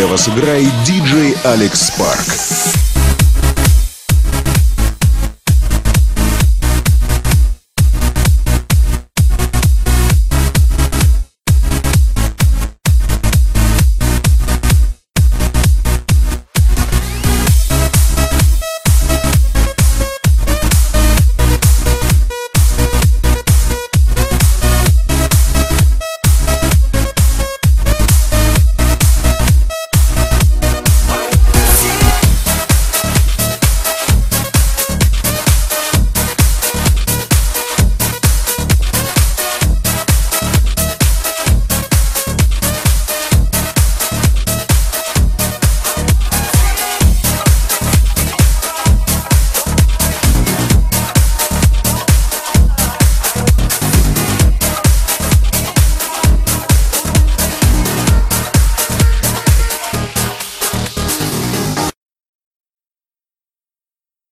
для вас играет диджей Алекс Парк.